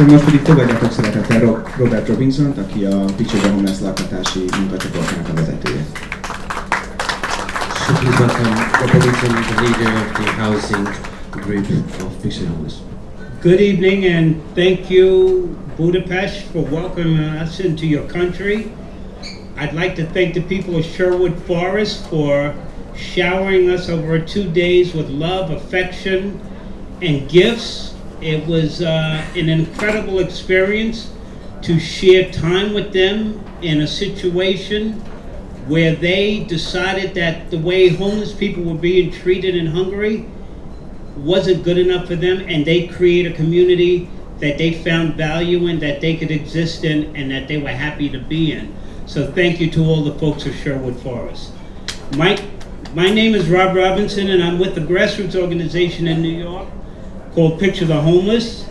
akkor most pedig fogadjátok szeretettel Robert Robinson-t, aki a Picture Homeless lakhatási munkacsoportnak a vezetője. So please welcome Rob Robinson, the leader of the housing group of Picture the Homeless. Good evening and thank you, Budapest, for welcoming us into your country. I'd like to thank the people of Sherwood Forest for showering us over two days with love, affection, and gifts. It was uh, an incredible experience to share time with them in a situation where they decided that the way homeless people were being treated in Hungary wasn't good enough for them, and they create a community that they found value in, that they could exist in, and that they were happy to be in. So thank you to all the folks of Sherwood Forest. Mike, my name is Rob Robinson, and I'm with the grassroots organization in New York called Picture the Homeless.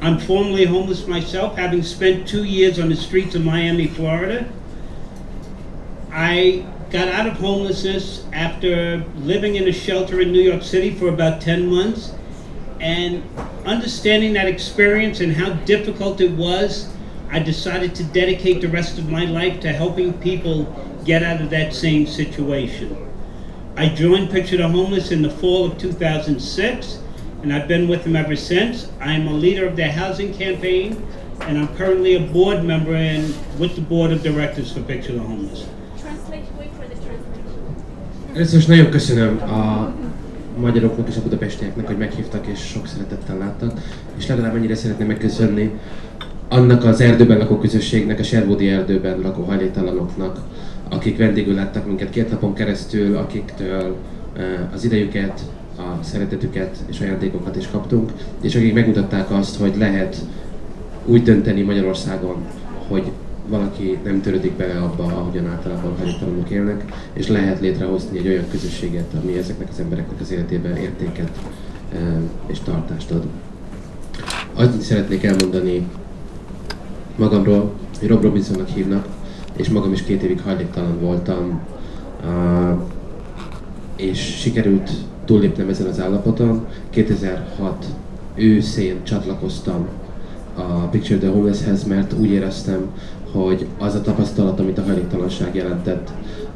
I'm formerly homeless myself, having spent two years on the streets of Miami, Florida. I got out of homelessness after living in a shelter in New York City for about 10 months and understanding that experience and how difficult it was, I decided to dedicate the rest of my life to helping people get out of that same situation. I joined Picture the Homeless in the fall of 2006 and I've been with them ever since. I'm a leader of their housing campaign and I'm currently a board member and with the board of directors for Picture the Homeless. Először is nagyon köszönöm a magyaroknak és a budapestieknek, hogy meghívtak és sok szeretettel láttak, és legalább ennyire szeretném megköszönni annak az erdőben lakó közösségnek, a Sherwoodi erdőben lakó hajléktalanoknak, akik vendégül láttak minket két napon keresztül, akiktől az idejüket, a szeretetüket és ajándékokat is kaptunk, és akik megmutatták azt, hogy lehet úgy dönteni Magyarországon, hogy valaki nem törődik bele abba, ahogyan általában hajléktalanok élnek, és lehet létrehozni egy olyan közösséget, ami ezeknek az embereknek az életében értéket és tartást ad. Azt szeretnék elmondani magamról, hogy Rob Robinsonnak hívnak, és magam is két évig hajléktalan voltam, és sikerült túllépnem ezen az állapoton. 2006 őszén csatlakoztam a Picture the Homelesshez, mert úgy éreztem, hogy az a tapasztalat, amit a hajléktalanság jelentett,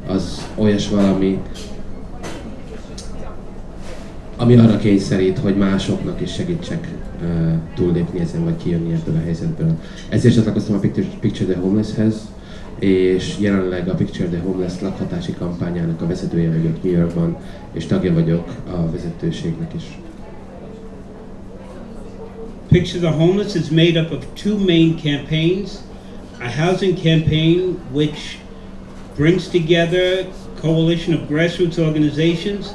az olyas valami, ami arra kényszerít, hogy másoknak is segítsek uh, túllépni ezen, vagy kijönni ebből a helyzetből. Ezért csatlakoztam a Picture, Picture the Homelesshez, és jelenleg a Picture the Homeless lakhatási kampányának a vezetője vagyok New Yorkban, és tagja vagyok a vezetőségnek is. Picture the Homeless is made up of two main campaigns. A housing campaign which brings together coalition of grassroots organizations,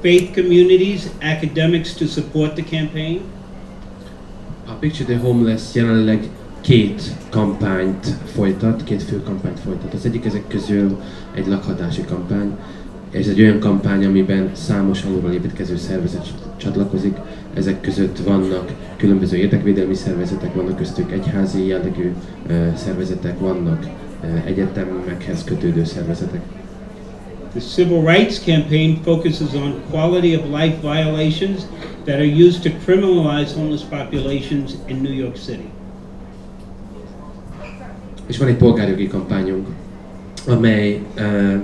faith communities, academics to support the campaign. A Picture the Homeless jelenleg két kampányt folytat, két fő kampányt folytat. Az egyik ezek közül egy lakhatási kampány, ez egy olyan kampány, amiben számos alulról építkező szervezet csatlakozik. Ezek között vannak különböző érdekvédelmi szervezetek, vannak köztük egyházi jellegű szervezetek, vannak egyetemekhez kötődő szervezetek. The Civil Rights Campaign focuses on quality of life violations that are used to criminalize homeless populations in New York City. És van egy polgárjogi kampányunk, amely uh,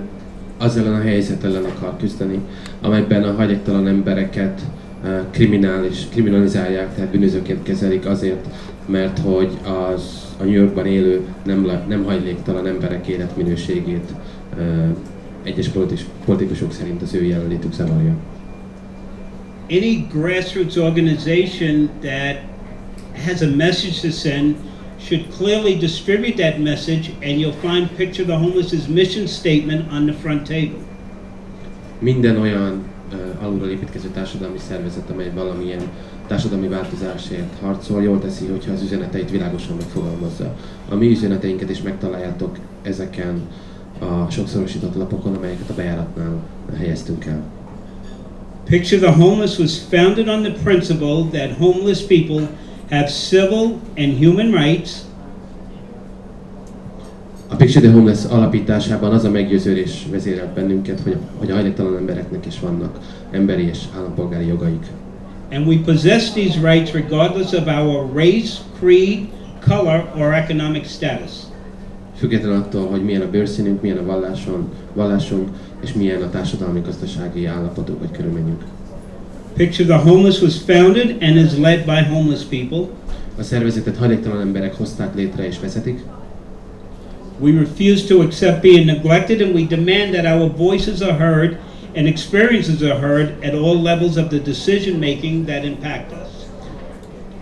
az ellen a helyzet ellen akar küzdeni, amelyben a hajléktalan embereket uh, kriminális, kriminalizálják, tehát bűnözőként kezelik azért, mert hogy az a New Yorkban élő nem, nem hajléktalan emberek életminőségét uh, egyes politis, politikusok szerint az ő jelenlétük zavarja. Any grassroots organization that has a message to send should clearly distribute that message and you'll find Picture the Homeless's mission statement on the front table. Minden olyan uh, alulról építkező társadalmi szervezet, amely valamilyen társadalmi változásért harcol, jól teszi, hogyha az üzeneteit világosan megfogalmazza. A mi üzeneteinket is megtaláljátok ezeken a sokszorosított lapokon, amelyeket a bejáratnál helyeztünk el. Picture the Homeless was founded on the principle that homeless people have civil and human rights. A Picture the Homeless alapításában az a meggyőződés vezérelt bennünket, hogy, hogy a hajléktalan embereknek is vannak emberi és állampolgári jogaik. and we possess these rights regardless of our race, creed, color, or economic status. Független attól, hogy milyen a bőrszínünk, milyen a valláson, vallásunk, és milyen a társadalmi gazdasági állapotunk vagy körülményünk. Picture the homeless was founded and is led by homeless people. A szervezetet hajléktalan emberek hozták létre és vezetik. We refuse to accept being neglected and we demand that our voices are heard and experiences are heard at all levels of the decision making that impact us.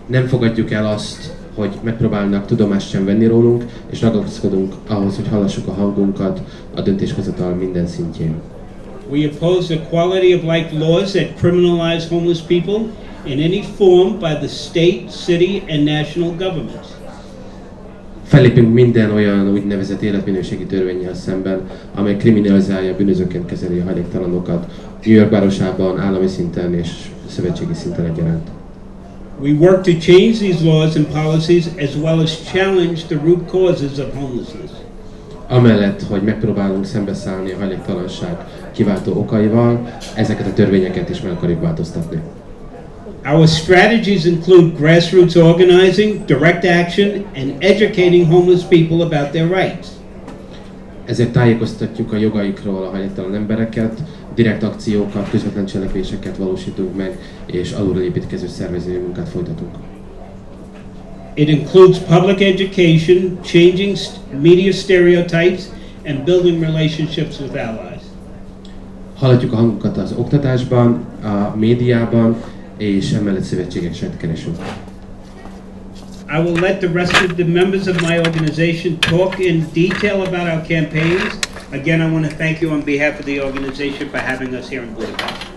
Nem fogadjuk el azt, hogy megpróbálnak tudomást sem venni rólunk, és ragaszkodunk ahhoz, hogy hallassuk a hangunkat a döntéshozatal minden szintjén. We oppose the quality of life laws that criminalize homeless people in any form by the state, city, and national governments. Fellépünk minden olyan úgynevezett életminőségi törvényel szemben, amely kriminalizálja, bűnözőként kezeli a hajléktalanokat New York városában, állami szinten és szövetségi szinten egyaránt. We work to change these laws and policies as well as challenge the root causes of homelessness. Amellett, hogy megpróbálunk szembeszállni a hajléktalanság kiváltó okaival, ezeket a törvényeket is meg akarjuk változtatni. Our strategies include grassroots organizing, direct action, and educating homeless people about their rights. Ezért tájékoztatjuk a jogaikról a hajléktalan embereket, direkt akciókat, közvetlen cselekvéseket valósítunk meg, és alulról építkező szervezői munkát folytatunk. It includes public education, changing st- media stereotypes, and building relationships with allies. Hallatjuk a hangunkat az oktatásban, a médiában, és emellett szövetségeket keresünk. I will let the rest of the members of my organization talk in detail about our campaigns. Again, I want to thank you on behalf of the organization for having us here in Budapest.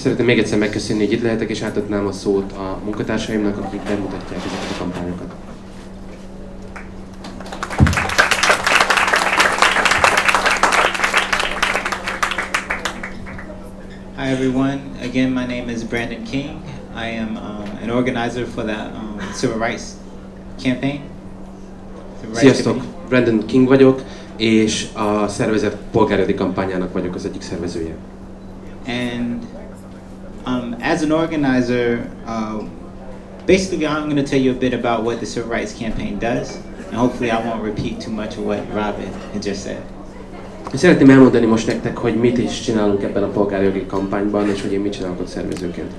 Szeretném még egyszer megköszönni, hogy itt lehetek, és átadnám a szót a munkatársaimnak, akik bemutatják ezeket a kampányokat. Hi everyone. Again, my name is Brandon King. I am um, an organizer for the um, Civil Rights Campaign. Civil Rights Sziasztok! Campaign. Brandon King vagyok, és a szervezet polgárjogi kampányának vagyok az egyik szervezője. And as an organizer, uh, basically, I'm going to tell you a bit about what the Civil Rights Campaign does, and hopefully, I won't repeat too much of what Robin had just said. Szeretném elmondani most nektek, hogy mit is csinálunk ebben a polgárjogi kampányban, és hogy én mit csinálok ott szervezőként.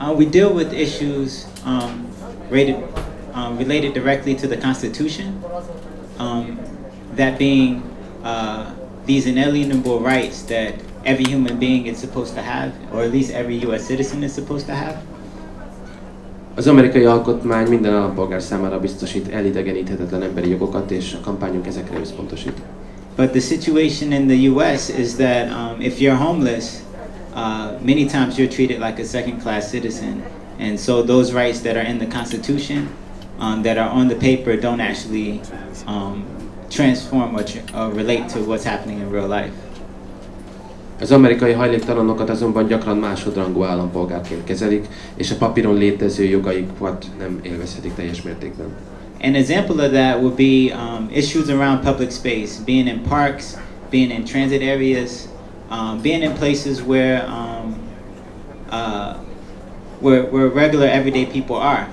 Uh, we deal with issues um, rated, um, related directly to the Constitution, um, that being uh, these inalienable rights that every human being is supposed to have, or at least every U.S. citizen is supposed to have. Az amerikai alkotmány minden állampolgár számára biztosít elidegeníthetetlen emberi jogokat, és a kampányunk ezekre összpontosít. But the situation in the U.S. is that um, if you're homeless, uh, many times you're treated like a second-class citizen, and so those rights that are in the Constitution, um, that are on the paper, don't actually um, transform or, tr- or relate to what's happening in real life. Az amerikai hajléktalanokat azonban gyakran másodrangú állampolgárként kezelik, és a papíron létező jogaikat nem élvezhetik teljes mértékben. An example of that would be um, issues around public space, being in parks, being in transit areas, um, being in places where, um, uh, where where regular everyday people are.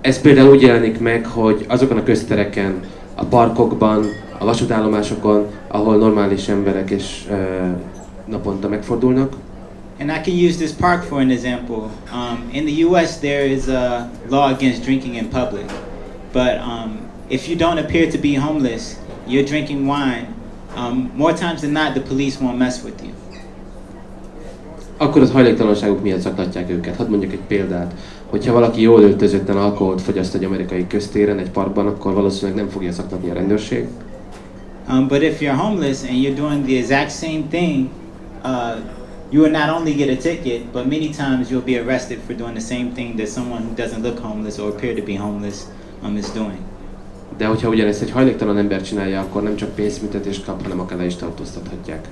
Ez például úgy jelenik meg, hogy azokon a köztereken, a parkokban, a vasútállomásokon, ahol normális emberek és uh, naponta megfordulnak. And I can use this park for an example. Um, in the U.S., there is a law against drinking in public, but um, if you don't appear to be homeless, you're drinking wine. Um, more times than not, the police won't mess with you. Akkor az hajléktalanságuk miatt zaklatják őket. Hadd mondjuk egy példát. Hogyha valaki jól öltözötten alkoholt fogyaszt egy amerikai köztéren, egy parkban, akkor valószínűleg nem fogja zaklatni a rendőrség. Um, but if you're homeless and you're doing the exact same thing, uh, you will not only get a ticket, but many times you'll be arrested for doing the same thing that someone who doesn't look homeless or appear to be homeless um, is doing. De hogyha ugyanezt egy hajléktalan ember csinálja, akkor nem csak pénzbüntetést kap, hanem akár le is tartóztathatják.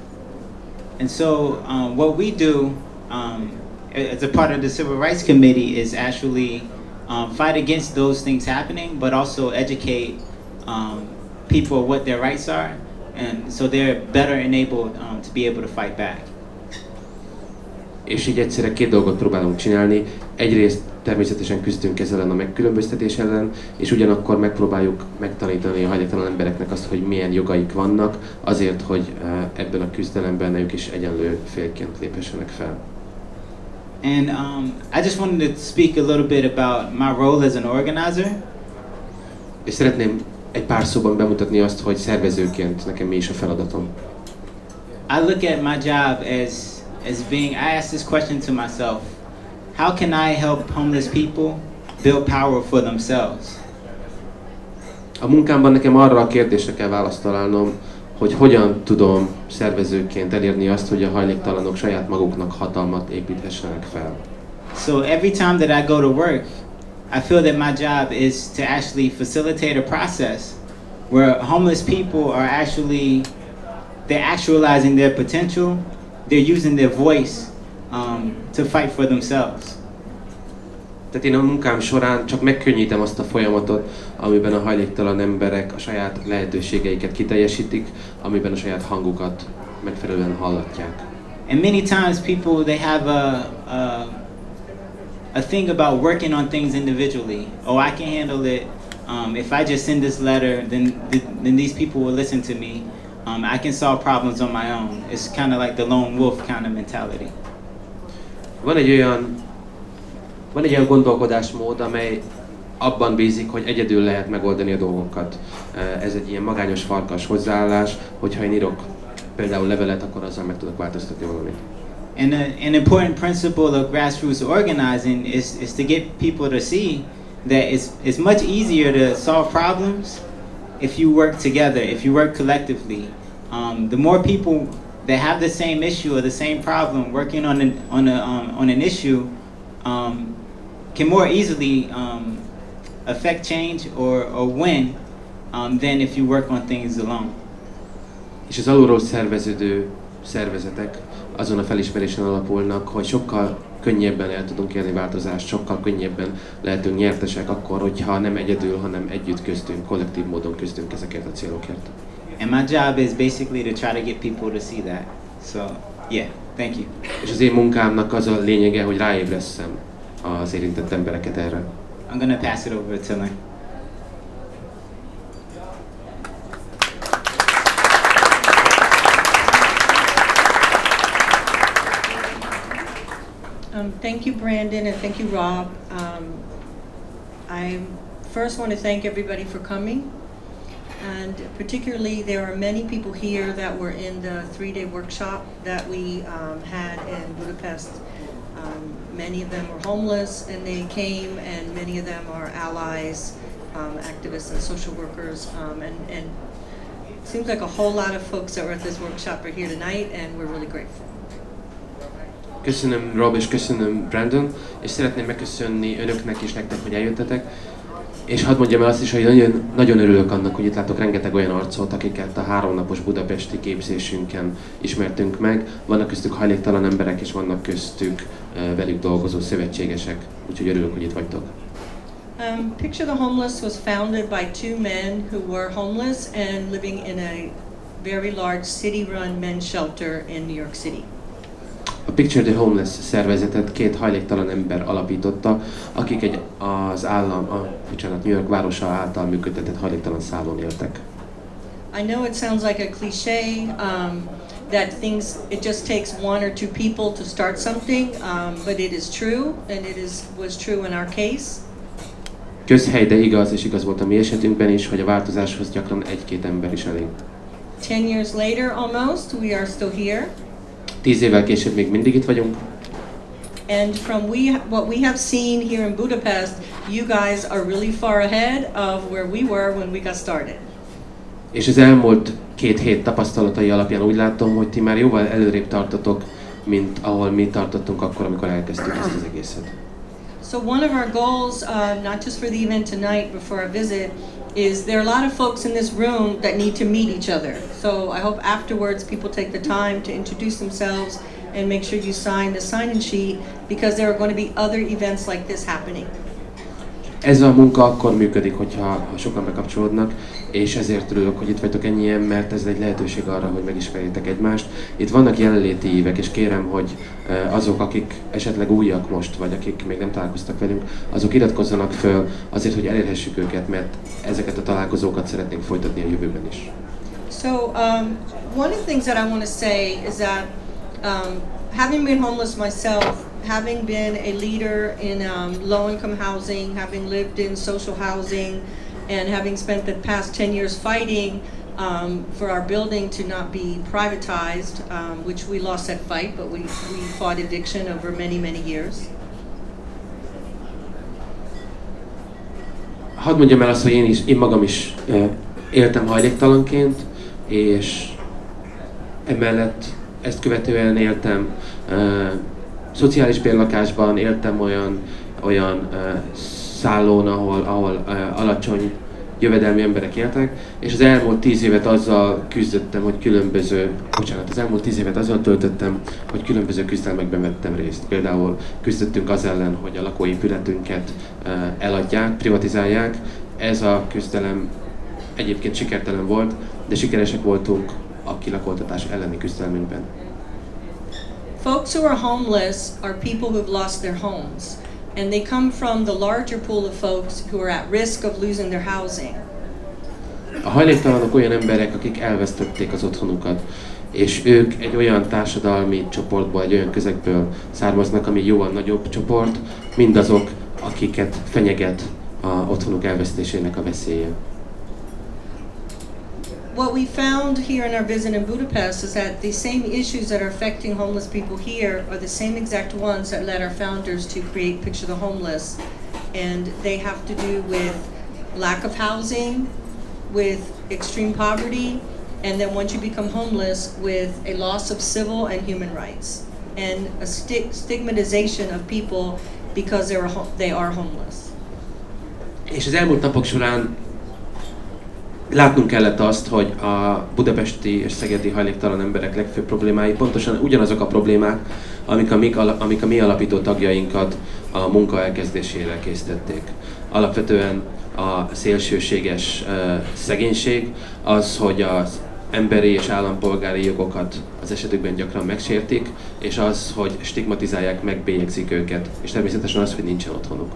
And so, um, what we do um, as a part of the Civil Rights Committee is actually um, fight against those things happening, but also educate um, people what their rights are, and so they're better enabled um, to be able to fight back. és így egyszerre két dolgot próbálunk csinálni. Egyrészt természetesen küzdünk ezzel ellen a megkülönböztetés ellen, és ugyanakkor megpróbáljuk megtanítani a hajléktalan embereknek azt, hogy milyen jogaik vannak, azért, hogy eh, ebben a küzdelemben ők is egyenlő félként léphessenek fel. And um, I just wanted to speak a little bit about my role as an organizer. És szeretném egy pár szóban bemutatni azt, hogy szervezőként nekem mi is a feladatom. I look at my job as as being I ask this question to myself. How can I help homeless people build power for themselves? A munkámban nekem arra a kérdésre kell választ találnom, hogy hogyan tudom szervezőként elérni azt, hogy a hajléktalanok saját maguknak hatalmat építhessenek fel. So every time that I go to work, I feel that my job is to actually facilitate a process where homeless people are actually they're actualizing their potential, they're using their voice um, to fight for themselves. Tehát én a munkám során csak megkönnyítem azt a folyamatot, amiben a hajléktalan emberek a saját lehetőségeiket kiteljesítik, amiben a saját hangukat megfelelően hallatják. And many times people they have a, a a thing about working on things individually. Oh, I can handle it. Um, if I just send this letter, then then these people will listen to me. Um, I can solve problems on my own. It's kind of like the lone wolf kind of mentality. Van egy olyan van egy olyan gondolkodásmód, amely abban bízik, hogy egyedül lehet megoldani a dolgokat. Ez egy ilyen magányos farkas hozzáállás, hogyha én írok például levelet, akkor azzal meg tudok változtatni valamit. And a, an important principle of grassroots organizing is, is to get people to see that it's, it's much easier to solve problems if you work together, if you work collectively. Um, the more people that have the same issue or the same problem working on an, on, a, um, on an issue um, can more easily um, affect change or, or win um, than if you work on things alone. És az alulról szerveződő szervezetek azon a felismerésen alapulnak, hogy sokkal könnyebben el tudunk érni változást, sokkal könnyebben lehetünk nyertesek akkor, hogyha nem egyedül, hanem együtt köztünk, kollektív módon köztünk ezeket a célokért. And my job is basically to try to get people to see that. So, yeah, thank you. És az én munkámnak az a lényege, hogy ráébresszem az érintett embereket erre. I'm gonna pass it over to Lynn. Um, thank you, Brandon, and thank you, Rob. Um, I first want to thank everybody for coming. And particularly, there are many people here that were in the three-day workshop that we um, had in Budapest. Um, many of them were homeless, and they came, and many of them are allies, um, activists, and social workers. Um, and, and it seems like a whole lot of folks that were at this workshop are here tonight, and we're really grateful. Köszönöm Rob és köszönöm Brandon, és szeretném megköszönni önöknek és nektek, hogy eljöttetek. És hadd mondjam el azt is, hogy nagyon, nagyon örülök annak, hogy itt látok rengeteg olyan arcot, akiket a háromnapos budapesti képzésünken ismertünk meg. Vannak köztük hajléktalan emberek, és vannak köztük velük dolgozó szövetségesek. Úgyhogy örülök, hogy itt vagytok. Um, Picture the Homeless was founded by two men who were homeless and living in a very large city-run men's shelter in New York City. A Picture the Homeless szervezetet két hajléktalan ember alapította, akik egy az állam, a, bocsánat, New York városa által működtetett hajléktalan szállón éltek. I know it sounds like a cliche um, that things it just takes one or two people to start something, um, but it is true, and it is was true in our case. Közhely, de igaz, és igaz volt a mi esetünkben is, hogy a változáshoz gyakran egy-két ember is elég. Ten years later, almost, we are still here, Tíz évvel később még mindig itt vagyunk, and from we what we have seen here in Budapest, you guys are really far ahead of where we were when we got started. és az elmúlt két hét tapasztalatai alapján úgy látom, hogy ti már jóval előrébb tartotok, mint ahol mi tartottunk akkor, amikor elkezdtük ezt az egészet. So one of our goals, uh, not just for the event tonight, but for our visit, is there are a lot of folks in this room that need to meet each other. So I hope afterwards people take the time to introduce themselves and make sure you sign the sign-in sheet because there are going to be other events like this happening. Ez a munka akkor működik, hogyha ha sokan bekapcsolódnak, és ezért örülök, hogy itt vagytok ennyien, mert ez egy lehetőség arra, hogy megismerjétek egymást. Itt vannak jelenléti évek, és kérem, hogy azok, akik esetleg újak most, vagy akik még nem találkoztak velünk, azok iratkozzanak föl azért, hogy elérhessük őket, mert ezeket a találkozókat szeretnénk folytatni a jövőben is. So, um, one of the things that I want to say is that um, having been homeless myself, having been a leader in um, low income housing, having lived in social housing, and having spent the past 10 years fighting um, for our building to not be privatized, um, which we lost that fight, but we, we fought eviction over many, many years. Hadd mondjam el azt, hogy én is, én magam is éltem hajléktalanként, és emellett ezt követően éltem szociális bérlakásban, éltem olyan, olyan szállón, ahol, ahol alacsony jövedelmi emberek éltek, és az elmúlt tíz évet azzal küzdöttem, hogy különböző, bocsánat, az elmúlt tíz évet azzal töltöttem, hogy különböző küzdelmekben vettem részt. Például küzdöttünk az ellen, hogy a lakóépületünket eladják, privatizálják. Ez a küzdelem egyébként sikertelen volt, de sikeresek voltunk a kilakoltatás elleni küzdelmünkben. Folks who are homeless are people who've lost their homes, and they come from the larger pool of folks who are at risk of losing their housing. A hajléktalanok olyan emberek, akik elvesztették az otthonukat, és ők egy olyan társadalmi csoportból, egy olyan közegből származnak, ami jóval nagyobb csoport, mindazok, akiket fenyeget a otthonuk elvesztésének a veszélye. What we found here in our visit in Budapest is that the same issues that are affecting homeless people here are the same exact ones that led our founders to create Picture the Homeless. And they have to do with lack of housing, with extreme poverty, and then once you become homeless, with a loss of civil and human rights, and a sti- stigmatization of people because they are, ho- they are homeless. És az elmúlt napok során látnunk kellett azt, hogy a budapesti és szegedi hajléktalan emberek legfőbb problémái pontosan ugyanazok a problémák, amik a mi, amik a mi alapító tagjainkat a munka elkezdésére készítették. Alapvetően a szélsőséges uh, szegénység, az, hogy az emberi és állampolgári jogokat az esetükben gyakran megsértik, és az, hogy stigmatizálják, megbélyegzik őket, és természetesen az, hogy nincsen otthonuk.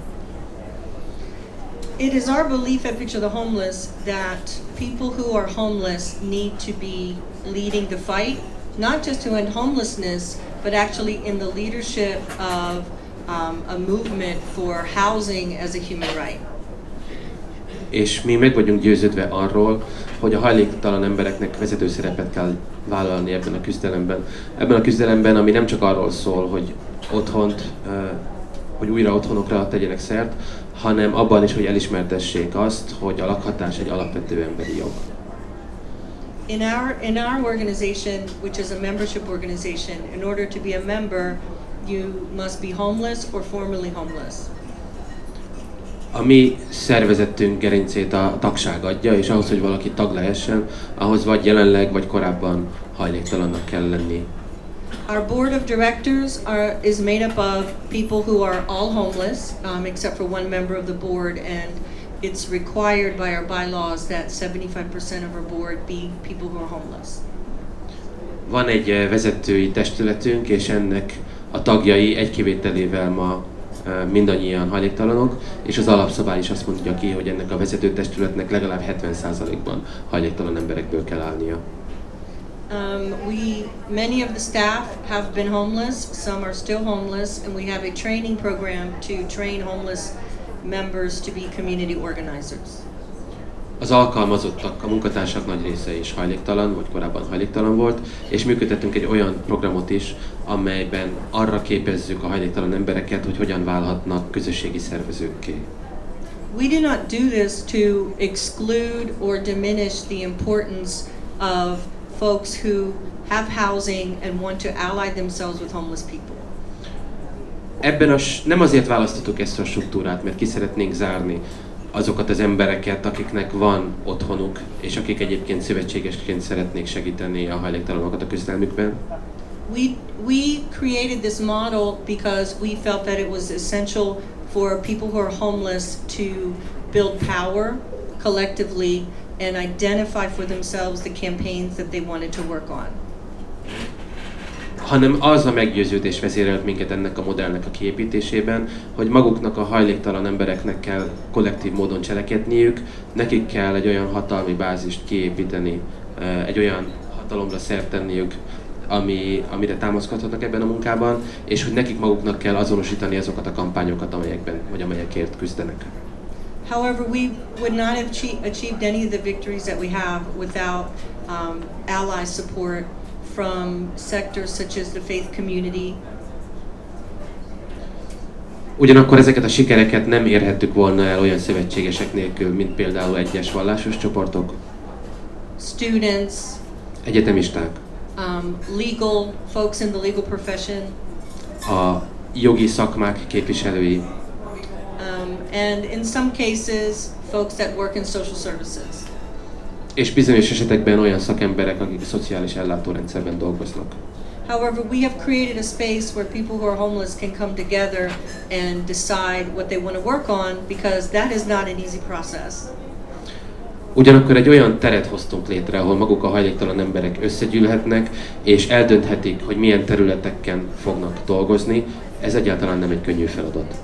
It is our belief at Picture the Homeless that people who are homeless need to be leading the fight, not just to end homelessness, but actually in the leadership of um, a movement for housing as a human right. És mi meg vagyunk győződve arról, hogy a hajléktalan embereknek vezető szerepet kell vállalni ebben a küzdelemben. Ebben a küzdelemben, ami nem csak arról szól, hogy otthont, hogy újra otthonokra tegyenek szert, hanem abban is, hogy elismertessék azt, hogy a lakhatás egy alapvető emberi jog. In our, in our organization, which is a membership organization, in order to be a member, you must be homeless or formerly homeless. A mi szervezetünk gerincét a tagság adja, és ahhoz, hogy valaki tag lehessen, ahhoz vagy jelenleg, vagy korábban hajléktalannak kell lenni. Our board of directors are, is made up of people who are all homeless, um, except for one member of the board, and it's required by our bylaws that 75% of our board be people who are homeless. Van egy eh, vezetői testületünk, és ennek a tagjai egy kivételével ma eh, mindannyian hajléktalanok, és az alapszabály is azt mondja ki, hogy ennek a vezető testületnek legalább 70%-ban hajléktalan emberekből kell állnia. Um, we, many of the staff have been homeless, some are still homeless, and we have a training program to train homeless members to be community organizers. Az alkalmazottak, a munkatársak nagy része is hajléktalan, vagy korábban hajléktalan volt, és működtetünk egy olyan programot is, amelyben arra képezzük a hajléktalan embereket, hogy hogyan válhatnak közösségi szervezőkké. We do not do this to exclude or diminish the importance of folks who have housing and want to ally themselves with homeless people. Ebben a, nem azért választottuk ezt a struktúrát, mert ki szeretnénk zárni azokat az embereket, akiknek van otthonuk, és akik egyébként szövetségesként szeretnék segíteni a hajléktalanokat a küzdelmükben. we we created this model because we felt that it was essential for people who are homeless to build power collectively and identify for themselves the campaigns that they wanted to work on. hanem az a meggyőződés vezérelt minket ennek a modellnek a kiépítésében, hogy maguknak a hajléktalan embereknek kell kollektív módon cselekedniük, nekik kell egy olyan hatalmi bázist kiépíteni, egy olyan hatalomra szert tenniük, ami, amire támaszkodhatnak ebben a munkában, és hogy nekik maguknak kell azonosítani azokat a kampányokat, amelyekben, vagy amelyekért küzdenek. However, we would not have achieved any of the victories that we have without um, ally support from sectors such as the faith community. Ugyanakkor ezeket a sikereket nem érhettük volna el olyan szövetségesek nélkül, mint például egyes vallásos csoportok, students, egyetemisták, um, legal folks in the legal profession, a jogi szakmák képviselői, um, and in some cases, folks that work in social services. És bizonyos esetekben olyan szakemberek, akik a szociális ellátórendszerben dolgoznak. However, we have created a space where people who are homeless can come together and decide what they want to work on because that is not an easy process. Ugyanakkor egy olyan teret hoztunk létre, ahol maguk a hajléktalan emberek összegyűlhetnek, és eldönthetik, hogy milyen területeken fognak dolgozni. Ez egyáltalán nem egy könnyű feladat.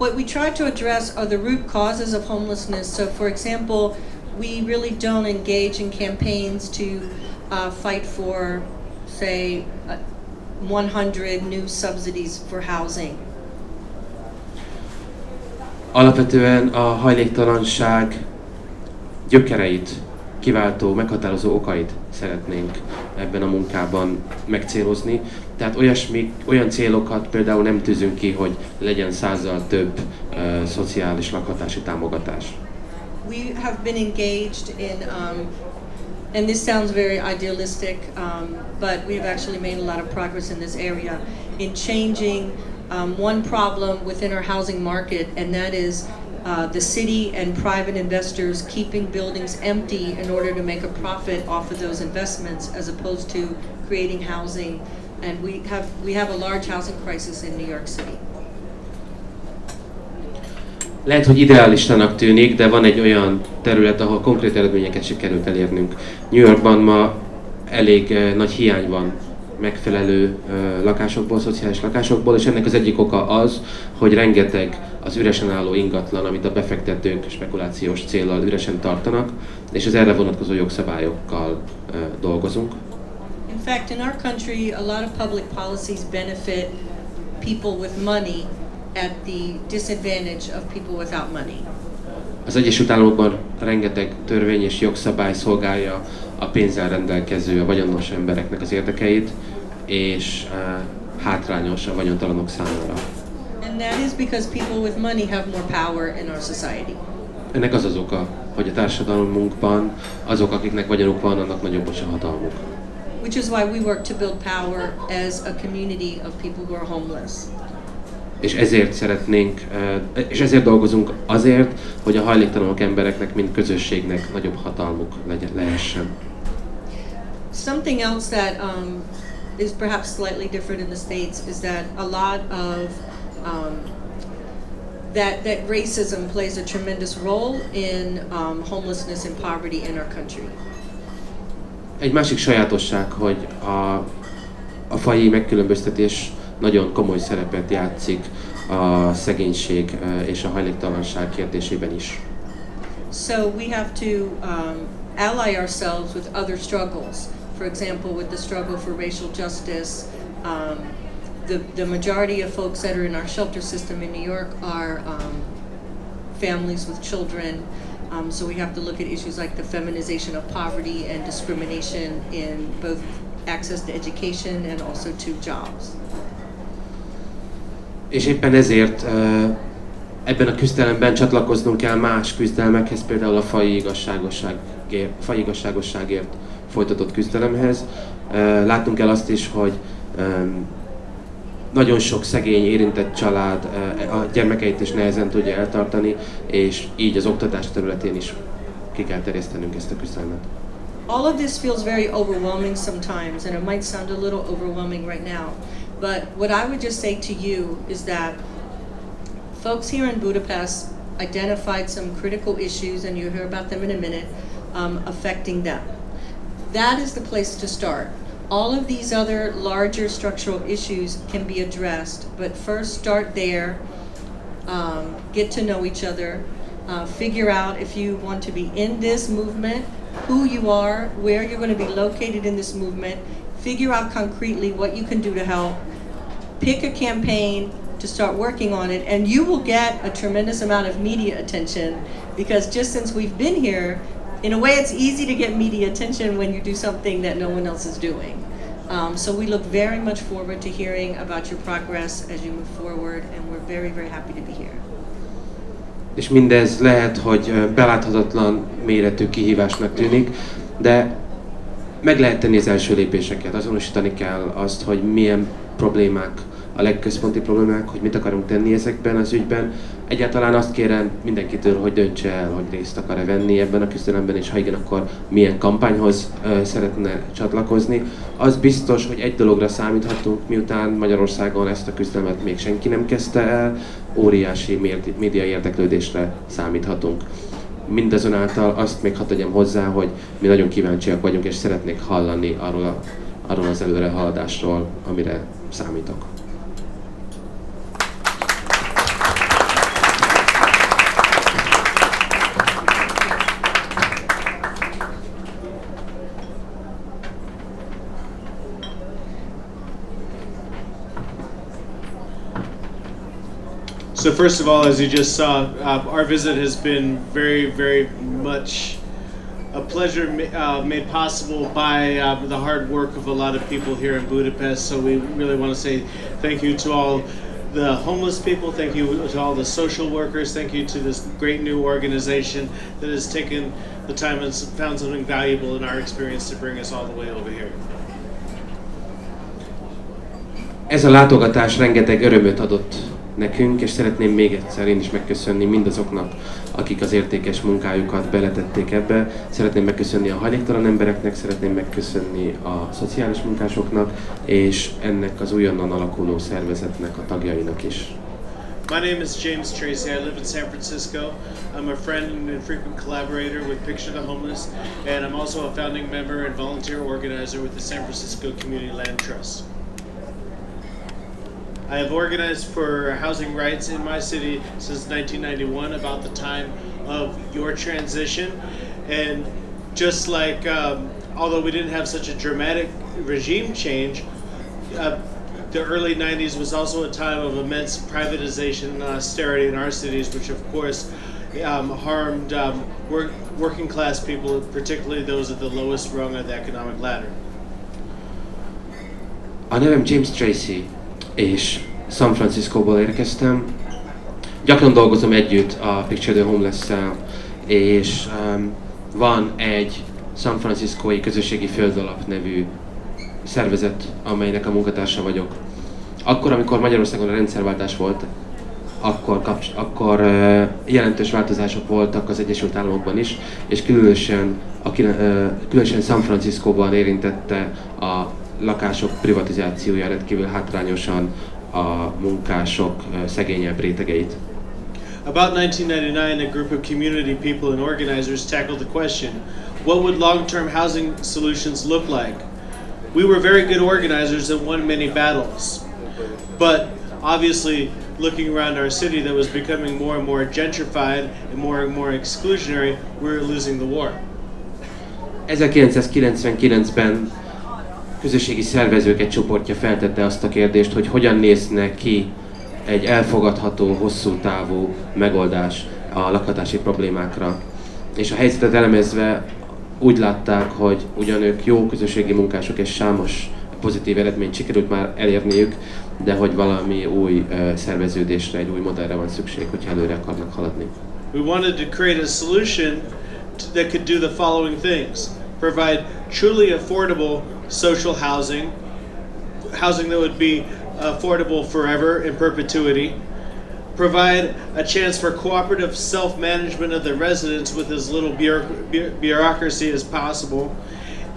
What we try to address are the root causes of homelessness. So, for example, we really don't engage in campaigns to uh, fight for, say, uh, 100 new subsidies for housing. Alapvetően a hajléktalanság gyökereit, kiváltó, meghatározó okait szeretnénk ebben a munkában megcélozni. Tehát olyasmi, olyan célokat például nem tűzünk ki, hogy legyen százzal több uh, szociális lakhatási támogatás. We have been engaged in, um, and this sounds very idealistic, um, but we have actually made a lot of progress in this area in changing um, one problem within our housing market, and that is uh, the city and private investors keeping buildings empty in order to make a profit off of those investments as opposed to creating housing. And we have, we have a large housing crisis in New York City. Lehet, hogy idealistának tűnik, de van egy olyan terület, ahol konkrét eredményeket sikerült elérnünk. New Yorkban ma elég uh, nagy hiány van megfelelő uh, lakásokból, szociális lakásokból, és ennek az egyik oka az, hogy rengeteg az üresen álló ingatlan, amit a befektetők spekulációs célral üresen tartanak, és az erre vonatkozó jogszabályokkal uh, dolgozunk. Fact, in our country, a lot of public policies benefit people with money at the disadvantage of people without money. Az Egyesült Államokban rengeteg törvény és jogszabály szolgálja a pénzzel rendelkező, a vagyonos embereknek az érdekeit, és uh, hátrányos a vagyontalanok számára. And that is because people with money have more power in our society. Ennek az az oka, hogy a társadalmunkban azok, akiknek vagyonuk van, annak nagyobb a hatalmuk. Which is why we work to build power as a community of people who are homeless. És ezért szeretnénk, és ezért dolgozunk azért, hogy a hajléktalanok embereknek, mint közösségnek nagyobb hatalmuk legyen, lehessen. Something else that um, is perhaps slightly different in the States is that a lot of um, that, that racism plays a tremendous role in um, homelessness and poverty in our country. Egy másik sajátosság, hogy a, a faji megkülönböztetés nagyon komoly szerepet játszik a szegénység és a hajléktalanság kérdésében is. So we have to um, ally ourselves with other struggles. For example, with the struggle for racial justice, um, the, the majority of folks that are in our shelter system in New York are um, families with children. Um, so we have to look at issues like the feminization of poverty and discrimination in both access to education and also to jobs. És éppen ezért ebben a küzdelemben csatlakoznunk kell más küzdelmekhez, például a fai igazságosságért, fai igazságosságért folytatott küzdelemhez. Láttunk el azt is, hogy nagyon sok szegény, érintett család a gyermekeit is nehezen tudja eltartani, és így az oktatás területén is ki kell terjesztenünk ezt a küzdelmet. all of this feels very overwhelming sometimes, and it might sound a little overwhelming right now. But what I would just say to you is that folks here in Budapest identified some critical issues, and you'll hear about them in a minute, um, affecting them. That is the place to start. All of these other larger structural issues can be addressed, but first start there, um, get to know each other, uh, figure out if you want to be in this movement, who you are, where you're going to be located in this movement, figure out concretely what you can do to help, pick a campaign to start working on it, and you will get a tremendous amount of media attention because just since we've been here, in a way, it's easy to get media attention when you do something that no one else is doing. Um, so we look very much forward to hearing about your progress as you move forward, and we're very, very happy to be here. És mindez lehet, hogy beláthatatlan méretű kihívásnak tűnik, de meg lehet tenni az első lépéseket, azonosítani kell azt, hogy milyen problémák a legközponti problémák, hogy mit akarunk tenni ezekben az ügyben. Egyáltalán azt kérem mindenkitől, hogy döntse el, hogy részt akar-e venni ebben a küzdelemben, és ha igen, akkor milyen kampányhoz uh, szeretne csatlakozni. Az biztos, hogy egy dologra számíthatunk, miután Magyarországon ezt a küzdelmet még senki nem kezdte el, óriási média érdeklődésre számíthatunk. Mindazonáltal azt még hadd tegyem hozzá, hogy mi nagyon kíváncsiak vagyunk, és szeretnék hallani arról, a, arról az előrehaladásról, amire számítok. So first of all, as you just saw, uh, our visit has been very, very much a pleasure uh, made possible by uh, the hard work of a lot of people here in Budapest. So we really want to say thank you to all the homeless people, thank you to all the social workers, thank you to this great new organization that has taken the time and found something valuable in our experience to bring us all the way over here. Ez a látogatás rengeteg örömöt adott nekünk, és szeretném még egyszer én is megköszönni mindazoknak, akik az értékes munkájukat beletették ebbe. Szeretném megköszönni a hajléktalan embereknek, szeretném megköszönni a szociális munkásoknak, és ennek az újonnan alakuló szervezetnek a tagjainak is. My name is James Tracy. I live in San Francisco. I'm a friend and frequent collaborator with Picture the Homeless, and I'm also a founding member and volunteer organizer with the San Francisco Community Land Trust. I have organized for housing rights in my city since 1991, about the time of your transition. And just like, um, although we didn't have such a dramatic regime change, uh, the early 90s was also a time of immense privatization and austerity in our cities, which of course um, harmed um, work, working class people, particularly those at the lowest rung of the economic ladder. I know I'm James Tracy, és San Franciscóból érkeztem. Gyakran dolgozom együtt a Picture the Homeless-szel, és um, van egy San Franciscói Közösségi Földalap nevű szervezet, amelynek a munkatársa vagyok. Akkor, amikor Magyarországon a rendszerváltás volt, akkor, kapcs- akkor uh, jelentős változások voltak az Egyesült Államokban is, és különösen, a, uh, különösen San Franciscóban érintette a lakások privatizációja rendkívül hátrányosan a munkások szegényebb rétegeit. About 1999, a group of community people and organizers tackled the question, what would long-term housing solutions look like? We were very good organizers and won many battles. But obviously, looking around our city that was becoming more and more gentrified and more and more exclusionary, we were losing the war. 1999-ben közösségi szervezők egy csoportja feltette azt a kérdést, hogy hogyan nézne ki egy elfogadható, hosszú távú megoldás a lakhatási problémákra. És a helyzetet elemezve úgy látták, hogy ugyan ők jó közösségi munkások és számos pozitív eredményt sikerült már elérniük, de hogy valami új uh, szerveződésre, egy új modellre van szükség, hogy előre akarnak haladni. We wanted to create a solution that could do the following things. Provide truly affordable social housing, housing that would be affordable forever in perpetuity, provide a chance for cooperative self-management of the residents with as little bureaucracy as possible,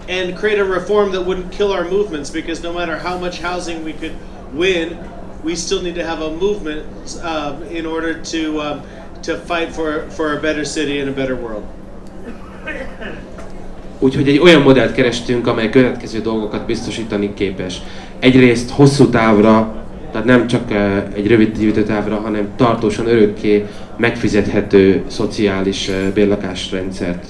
and create a reform that wouldn't kill our movements because no matter how much housing we could win, we still need to have a movement uh, in order to um, to fight for for a better city and a better world. Úgyhogy egy olyan modellt kerestünk, amely következő dolgokat biztosítani képes. Egyrészt hosszú távra, tehát nem csak eh, egy rövid időtávra, hanem tartósan örökké megfizethető szociális eh, bérlakásrendszert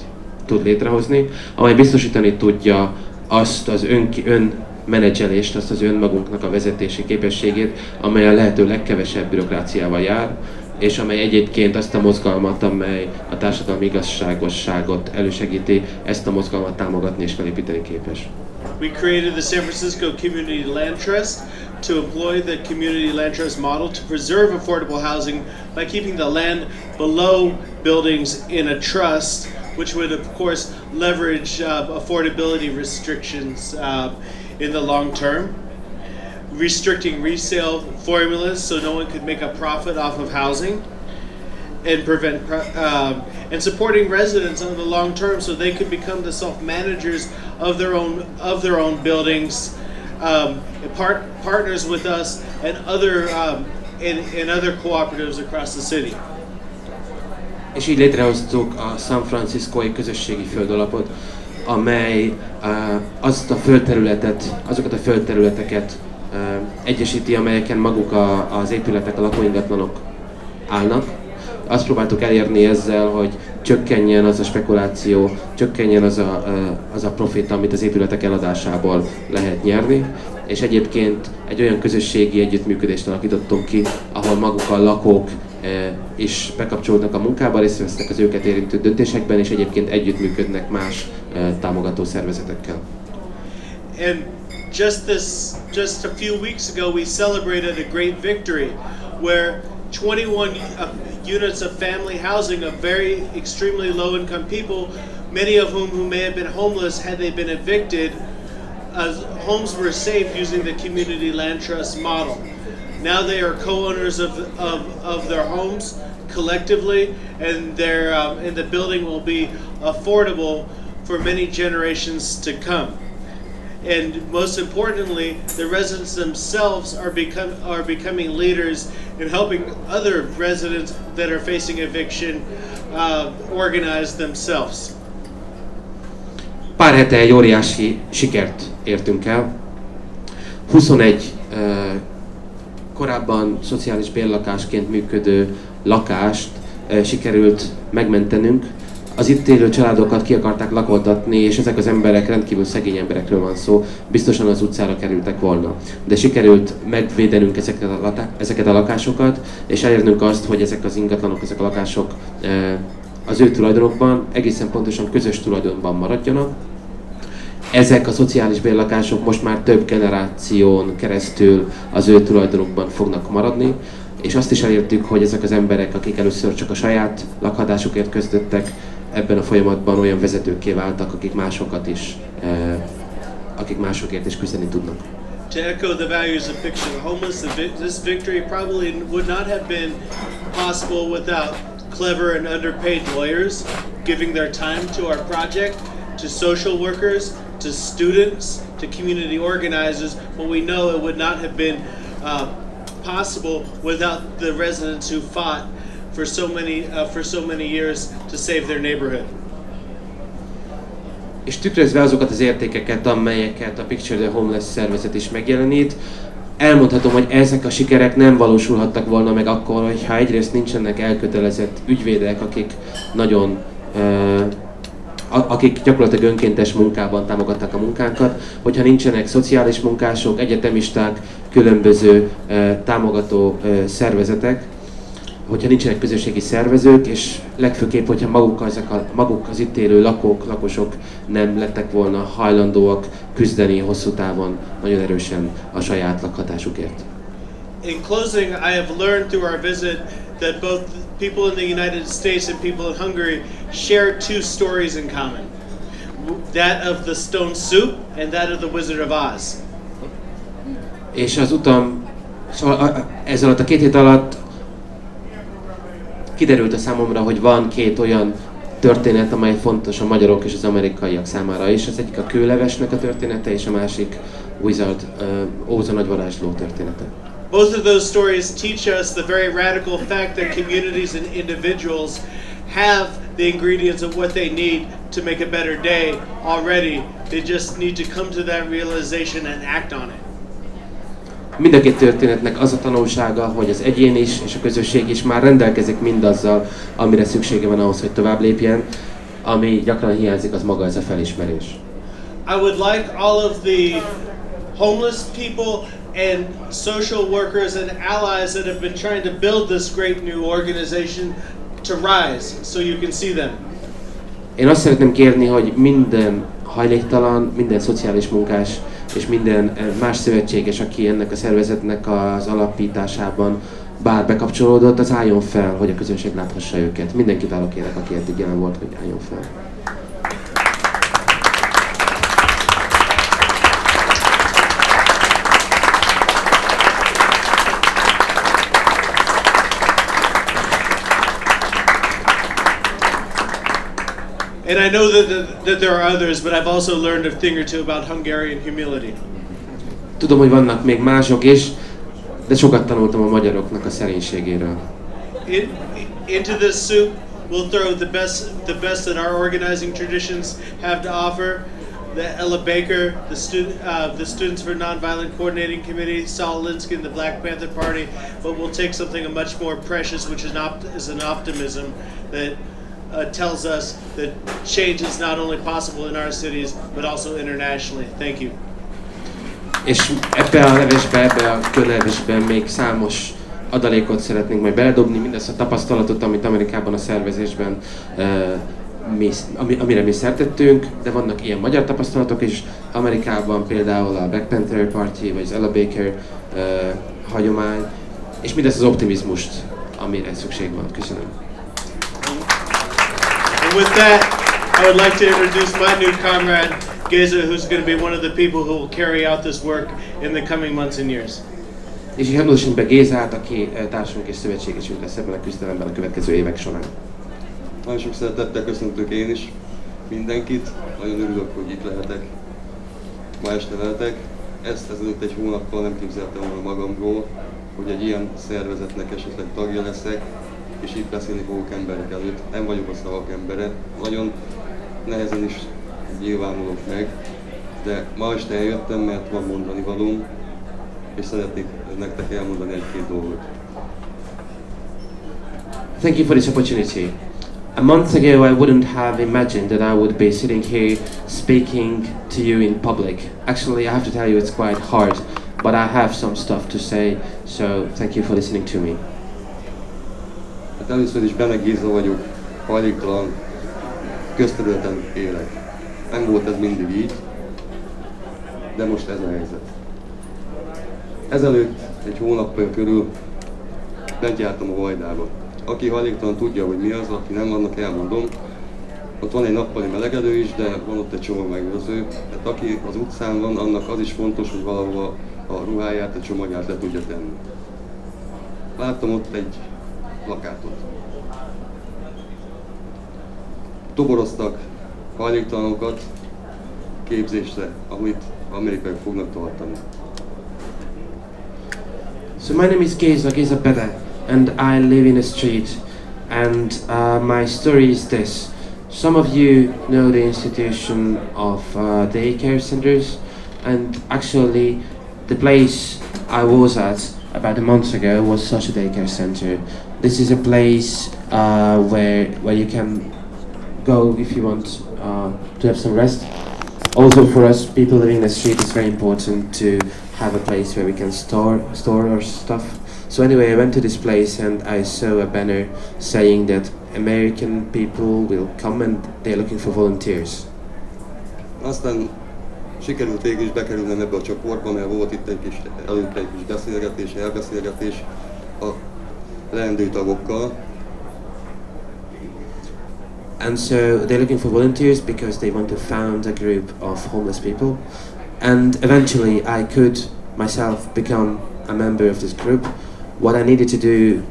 tud létrehozni, amely biztosítani tudja azt az ön, ön menedzselést, azt az önmagunknak a vezetési képességét, amely a lehető legkevesebb bürokráciával jár, és amely egyébként azt a mozgalmat, amely a társadalmi igazságosságot elősegíti, ezt a mozgalmat támogatni és felépíteni képes. We created the San Francisco Community Land Trust to employ the community land trust model to preserve affordable housing by keeping the land below buildings in a trust, which would of course leverage uh, affordability restrictions uh, in the long term restricting resale formulas so no one could make a profit off of housing and prevent uh, and supporting residents on the long term so they could become the self managers of their own of their own buildings um, part, partners with us and other um, and, and other cooperatives across the city. És így létrehoztuk a San Franciscoi közösségi földalapot, amely uh, azt a földterületet, azokat a földterületeket egyesíti, amelyeken maguk a, az épületek, a lakóingatlanok állnak. Azt próbáltuk elérni ezzel, hogy csökkenjen az a spekuláció, csökkenjen az a, az a profit, amit az épületek eladásából lehet nyerni, és egyébként egy olyan közösségi együttműködést alakítottunk ki, ahol maguk a lakók is bekapcsolódnak a munkába, részt vesznek az őket érintő döntésekben, és egyébként együttműködnek más támogató szervezetekkel. And just this just a few weeks ago we celebrated a great victory where 21 uh, units of family housing of very extremely low income people many of whom who may have been homeless had they been evicted uh, homes were saved using the community land trust model. Now they are co-owners of, of, of their homes collectively and their um, and the building will be affordable for many generations to come and most importantly, the residents themselves are become are becoming leaders in helping other residents that are facing eviction uh, organize themselves. Pár hete egy óriási sikert értünk el. 21 uh, korábban szociális bérlakásként működő lakást uh, sikerült megmentenünk, az itt élő családokat ki akarták lakoltatni, és ezek az emberek rendkívül szegény emberekről van szó, biztosan az utcára kerültek volna. De sikerült megvédenünk ezeket a, ezeket a lakásokat, és elérnünk azt, hogy ezek az ingatlanok, ezek a lakások e, az ő tulajdonokban, egészen pontosan közös tulajdonban maradjanak. Ezek a szociális bérlakások most már több generáción keresztül az ő tulajdonukban fognak maradni, és azt is elértük, hogy ezek az emberek, akik először csak a saját lakhatásukért közdöttek, ebben a folyamatban olyan vezetőkké váltak, akik másokat is, eh, akik másokért is küzdeni tudnak. To echo the values of fiction, homeless, this victory probably would not have been possible without clever and underpaid lawyers giving their time to our project, to social workers, to students, to community organizers, but we know it would not have been uh, possible without the residents who fought for so many uh, for so many years to save their neighborhood. És tükrözve azokat az értékeket, amelyeket a Picture the Homeless szervezet is megjelenít, elmondhatom, hogy ezek a sikerek nem valósulhattak volna meg akkor, hogyha egyrészt nincsenek elkötelezett ügyvédek, akik nagyon uh, akik gyakorlatilag önkéntes munkában támogatták a munkánkat, hogyha nincsenek szociális munkások, egyetemisták, különböző uh, támogató uh, szervezetek, hogyha nincsenek közösségi szervezők, és legfőképp, hogyha maguk, ezek a, maguk az itt élő lakók, lakosok nem lettek volna hajlandóak küzdeni hosszú távon nagyon erősen a saját lakhatásukért. In closing, I have learned through our visit that both people in the United States and people in Hungary share two stories in common. That of the stone soup and that of the Wizard of Oz. És az utam, szóval ez alatt a két hét alatt kiderült a számomra, hogy van két olyan történet, amely fontos a magyarok és az amerikaiak számára is. Az egyik a kőlevesnek a története, és a másik Wizard, uh, Óza nagy varázsló története. Both of those stories teach us the very radical fact that communities and individuals have the ingredients of what they need to make a better day already. They just need to come to that realization and act on it. Mind a két történetnek az a tanulsága, hogy az egyén is és a közösség is már rendelkezik mindazzal, amire szüksége van ahhoz, hogy tovább lépjen, ami gyakran hiányzik, az maga ez a felismerés. I would like all of the homeless people and social workers and allies that have been trying to build this great new organization to rise so you can see them. Én azt szeretném kérni, hogy minden hajléktalan, minden szociális munkás és minden eh, más szövetséges, aki ennek a szervezetnek az alapításában bár bekapcsolódott, az álljon fel, hogy a közönség láthassa őket. Mindenkit állok kérek, aki eddig jelen volt, hogy álljon fel. And I know that, that, that there are others, but I've also learned a thing or two about Hungarian humility. Tudom, hogy vannak még mások is, de sokat tanultam a magyaroknak a szerénységéről. In, into this soup, we'll throw the best, the best that our organizing traditions have to offer. The Ella Baker, the student, uh, the Students for Nonviolent Coordinating Committee, Saul Linskin, the Black Panther Party, but we'll take something much more precious, which is an, opt- is an optimism that uh, tells us that change is not only possible in our cities, but also internationally. Thank you. És ebbe a levesbe, ebbe a kölevesben még számos adalékot szeretnénk majd beledobni, mindezt a tapasztalatot, amit Amerikában a szervezésben uh, mi, ami, amire mi szertettünk, de vannak ilyen magyar tapasztalatok is. Amerikában például a Black Panther Party, vagy az Ella Baker uh, hagyomány, és mindez az optimizmust, amire szükség van. Köszönöm. With that, I would like to introduce my new comrade, Geza, who's going to be one of the people who will carry out this work in the coming months and years. És így hangolósunk be Gézát, aki uh, társunk és szövetségesünk lesz ebben a küzdelemben a következő évek során. Nagyon sok szeretettel köszöntök én is mindenkit. Nagyon örülök, hogy itt lehetek. Ma este lehetek. Ezt ezelőtt egy hónappal nem képzeltem volna magamról, hogy egy ilyen szervezetnek esetleg tagja leszek, és beszélni fogok emberek előtt. Nem vagyok a szavak embere. Nagyon nehezen is nyilvánulok meg, de ma este eljöttem, mert van mondani valóm, és szeretnék nektek elmondani egy-két dolgot. Thank you for this opportunity. A month ago, I wouldn't have imagined that I would be sitting here speaking to you in public. Actually, I have to tell you, it's quite hard, but I have some stuff to say, so thank you for listening to me. Hát először is Bene Géza vagyok, hajléktalan, közterületen élek. Nem volt ez mindig így, de most ez a helyzet. Ezelőtt egy hónappal körül bent jártam a Vajdába. Aki hajléktalan tudja, hogy mi az, aki nem, annak elmondom. Ott van egy nappali melegedő is, de van ott egy csomag megőrző. Tehát aki az utcán van, annak az is fontos, hogy valahova a ruháját, a csomagját le tudja tenni. Láttam ott egy plakátot. Toboroztak hajléktalanokat képzésre, fognak tartani. So my name is Geza, Geza Beda, and I live in a street. And uh, my story is this. Some of you know the institution of uh, daycare centers, and actually, the place I was at about a month ago was such a daycare center. This is a place uh, where where you can go if you want uh, to have some rest. Also, for us people living in the street, it's very important to have a place where we can store store our stuff. So anyway, I went to this place and I saw a banner saying that American people will come and they're looking for volunteers. Aztán sikerült végül is bekerülnem ebbe a csoportba, mert volt itt egy kis, előtte egy kis beszélgetés, elbeszélgetés a leendő tagokkal. And so they're looking for volunteers because they want to found a group of homeless people. And eventually I could myself become a member of this group. What I needed to do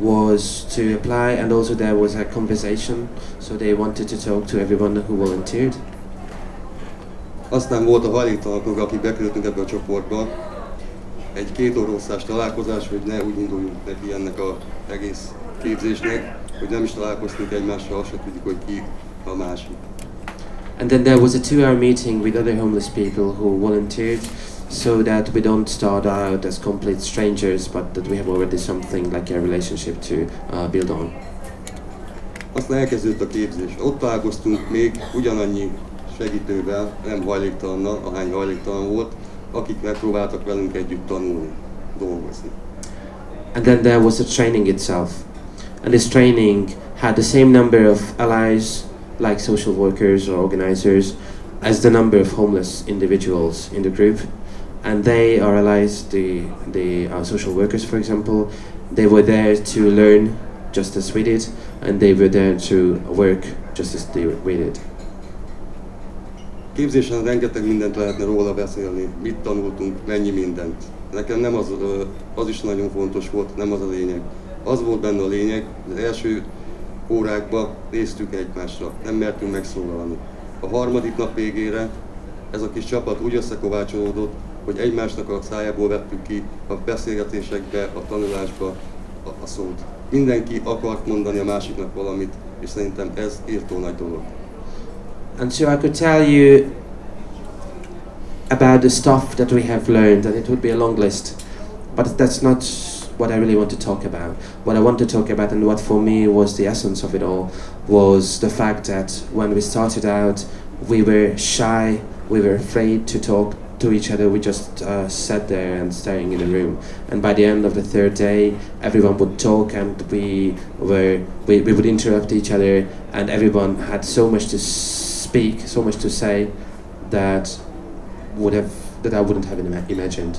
was to apply, and also there was a conversation. So they wanted to talk to everyone who volunteered. Aztán volt a hajléktalanok, akik bekerültünk ebbe a csoportba. Egy két oroszás találkozás, hogy ne úgy induljunk neki ennek a egész képzésnek, hogy nem is találkoztunk egymással, azt se tudjuk, hogy ki a másik. And then there was a two-hour meeting with other homeless people who volunteered, so that we don't start out as complete strangers, but that we have already something like a relationship to uh, build on. Aztán elkezdődött a képzés. Ott találkoztunk még ugyanannyi segítővel, nem hajléktalannal, ahány hajléktalan volt, akik megpróbáltak velünk együtt tanulni, dolgozni. And then there was the training itself. And this training had the same number of allies, like social workers or organizers, as the number of homeless individuals in the group. And they are allies, the, the uh, social workers, for example, they were there to learn just as we did, and they were there to work just as they, we did. Képzésen rengeteg mindent lehetne róla beszélni, mit tanultunk, mennyi mindent. Nekem nem az, az is nagyon fontos volt, nem az a lényeg. Az volt benne a lényeg, az első órákban néztük egymásra, nem mertünk megszólalni. A harmadik nap végére ez a kis csapat úgy összekovácsolódott, hogy egymásnak a szájából vettük ki a beszélgetésekbe, a tanulásba a, a szót. Mindenki akart mondani a másiknak valamit, és szerintem ez írtó nagy dolog. And so I could tell you about the stuff that we have learned, and it would be a long list, but that's not what I really want to talk about. What I want to talk about, and what for me was the essence of it all, was the fact that when we started out, we were shy, we were afraid to talk to each other. We just uh, sat there and staring in the room. And by the end of the third day, everyone would talk, and we were we, we would interrupt each other, and everyone had so much to speak, so much to say, that would have that I wouldn't have ima- imagined.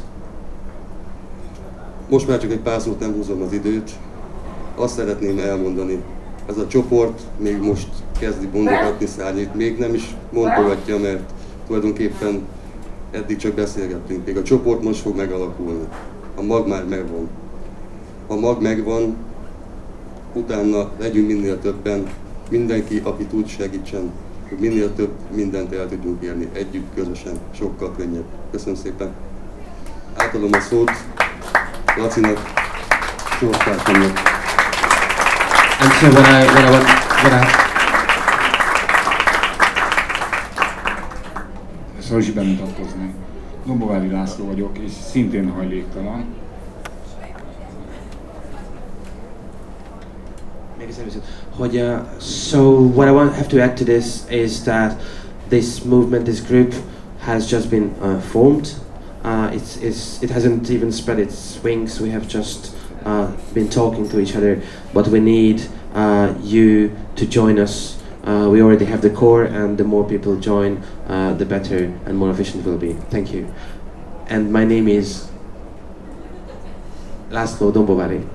Most már csak egy pár szót nem húzom az időt. Azt szeretném elmondani, ez a csoport még most kezdi bondogatni szárnyait, még nem is mondogatja, mert tulajdonképpen eddig csak beszélgettünk. Még a csoport most fog megalakulni. A mag már megvan. Ha mag megvan, utána legyünk minél többen, mindenki, aki tud, segítsen, hogy minél több mindent el tudjunk érni együtt, közösen, sokkal könnyebb. Köszönöm szépen. Átadom a szót Lacinak, sorstársamnak. And so what I what I want what I Szóval is bemutatkozni. Dombovári László vagyok, és szintén hajléktalan. Még egyszer viszont, hogy uh, so what I want have to add to this is that this movement, this group has just been uh, formed. Uh, it's, it's, it hasn't even spread its wings. We have just uh, been talking to each other, but we need uh, you to join us. Uh, we already have the core, and the more people join, uh, the better and more efficient we'll be. Thank you. And my name is Laszlo Dombovari.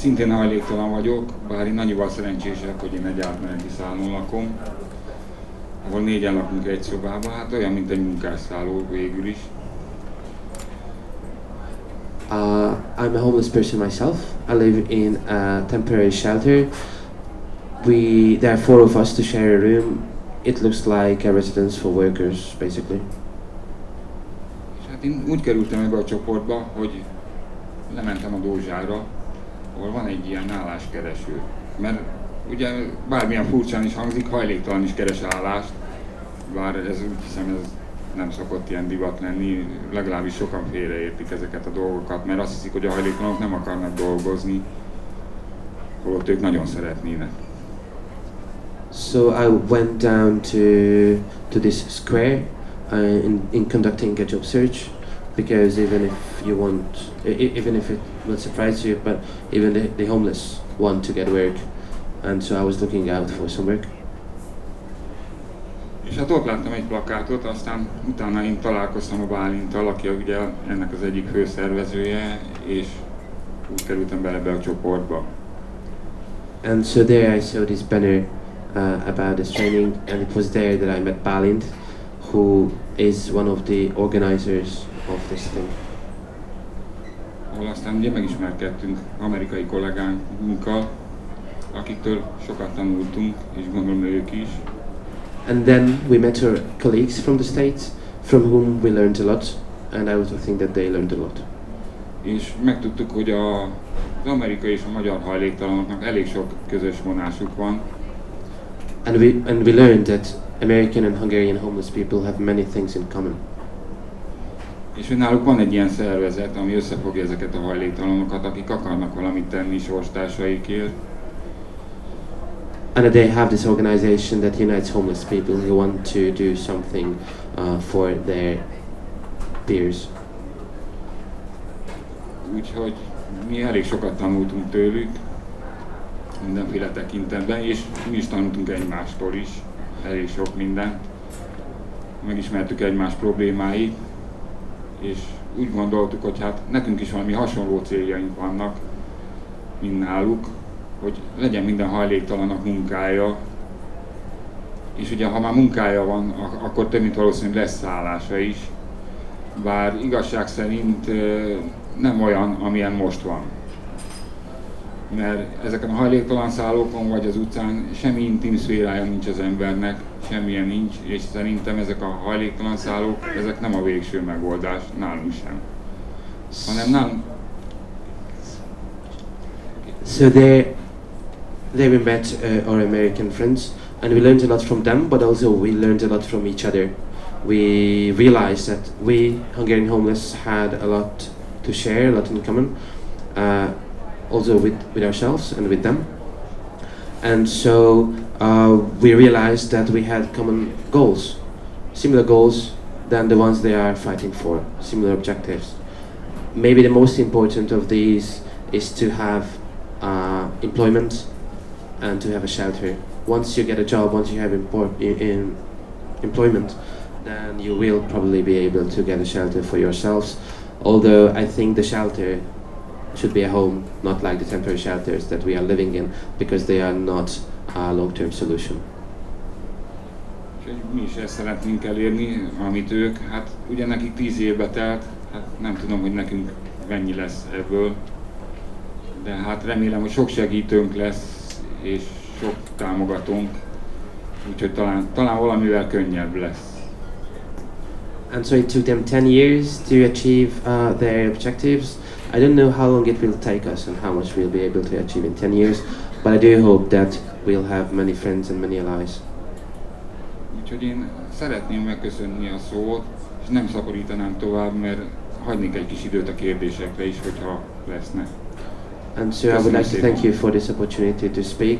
Szintén hajléktalan vagyok, bár én annyival szerencsések, hogy én egy átmeneti szállón lakom, ahol négyen lakunk egy szobában, hát olyan, mint egy munkásszálló végül is. Uh, I'm a homeless person myself. I live in a temporary shelter. We there are four of us to share a room. It looks like a residence for workers, basically. És hát én úgy kerültem ebbe a csoportba, hogy lementem a Dózsára, ahol van egy ilyen álláskereső. Mert ugye bármilyen furcsán is hangzik, hajléktalan is keres állást, bár ez úgy hiszem ez nem szokott ilyen divat lenni, legalábbis sokan félreértik ezeket a dolgokat, mert azt hiszik, hogy a hajléktalanok nem akarnak dolgozni, holott ők nagyon szeretnének. So I went down to to this square uh, in in conducting a job search because even if you want, even if it will surprise you, but even the, the homeless want to get work, and so I was looking out for some work. És hát ott láttam egy plakátot, aztán utána én találkoztam a Bálintal, aki ugye ennek az egyik főszervezője, és úgy kerültem bele ebbe a csoportba. And so there I saw this banner uh, about this training, and it was there that I met Balint, who is one of the organizers thing. ahol aztán ugye megismerkedtünk amerikai kollégánkkal, akiktől sokat tanultunk, és gondolom ők is. And then we met our colleagues from the States, from whom we learned a lot, and I also think that they learned a lot. És megtudtuk, hogy a, az amerikai és a magyar hajléktalanoknak elég sok közös vonásuk van, And we, and we learned that American and Hungarian homeless people have many things in common. És hogy náluk van egy ilyen szervezet, ami összefogja ezeket a hajléktalanokat, akik akarnak valamit tenni sorstársaikért, And they have this organization that unites homeless people who want to do something uh, for their peers. úgyhogy mi elég sokat tanultunk tőlük, mindenféle tekintetben, és mi is tanultunk egymástól is, elég sok mindent. Megismertük egymás problémáit, és úgy gondoltuk, hogy hát nekünk is valami hasonló céljaink vannak, mint náluk, hogy legyen minden hajléktalannak munkája, és ugye ha már munkája van, ak- akkor több mint valószínű lesz szállása is, bár igazság szerint nem olyan, amilyen most van. Mert ezeken a hajléktalan szállókon vagy az utcán semmi intim szférája nincs az embernek, semmilyen nincs, és szerintem ezek a hajléktalan szállók, ezek nem a végső megoldás, nálunk sem. Hanem nálunk, So there, there we met uh, our American friends, and we learned a lot from them, but also we learned a lot from each other. We realized that we Hungarian homeless had a lot to share, a lot in common, uh, also with, with ourselves and with them. And so uh, we realized that we had common goals, similar goals than the ones they are fighting for, similar objectives. Maybe the most important of these is to have uh, employment and to have a shelter. Once you get a job, once you have employment, then you will probably be able to get a shelter for yourselves. Although I think the shelter should be a home, not like the temporary shelters that we are living in, because they are not a long-term solution. Mi is ezt szeretnénk elérni, amit ők, hát ugye nekik tíz évbe telt, hát nem tudom, hogy nekünk mennyi lesz ebből, de hát remélem, hogy sok segítőnk lesz, és sok támogatónk, úgyhogy talán, talán valamivel könnyebb lesz. And so it took them 10 years to achieve uh, their objectives. I don't know how long it will take us and how much we'll be able to achieve in 10 years, but I do hope that we'll have many friends and many allies. Úgyhogy én szeretném megköszönni a szót, és nem szaporítanám tovább, mert hagynék egy kis időt a kérdésekre is, hogyha lesznek. And so I would like to thank you for this opportunity to speak,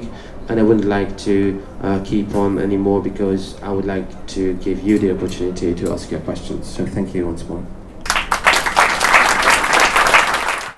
and I wouldn't like to uh, keep on anymore because I would like to give you the opportunity to ask your questions. So thank you once more.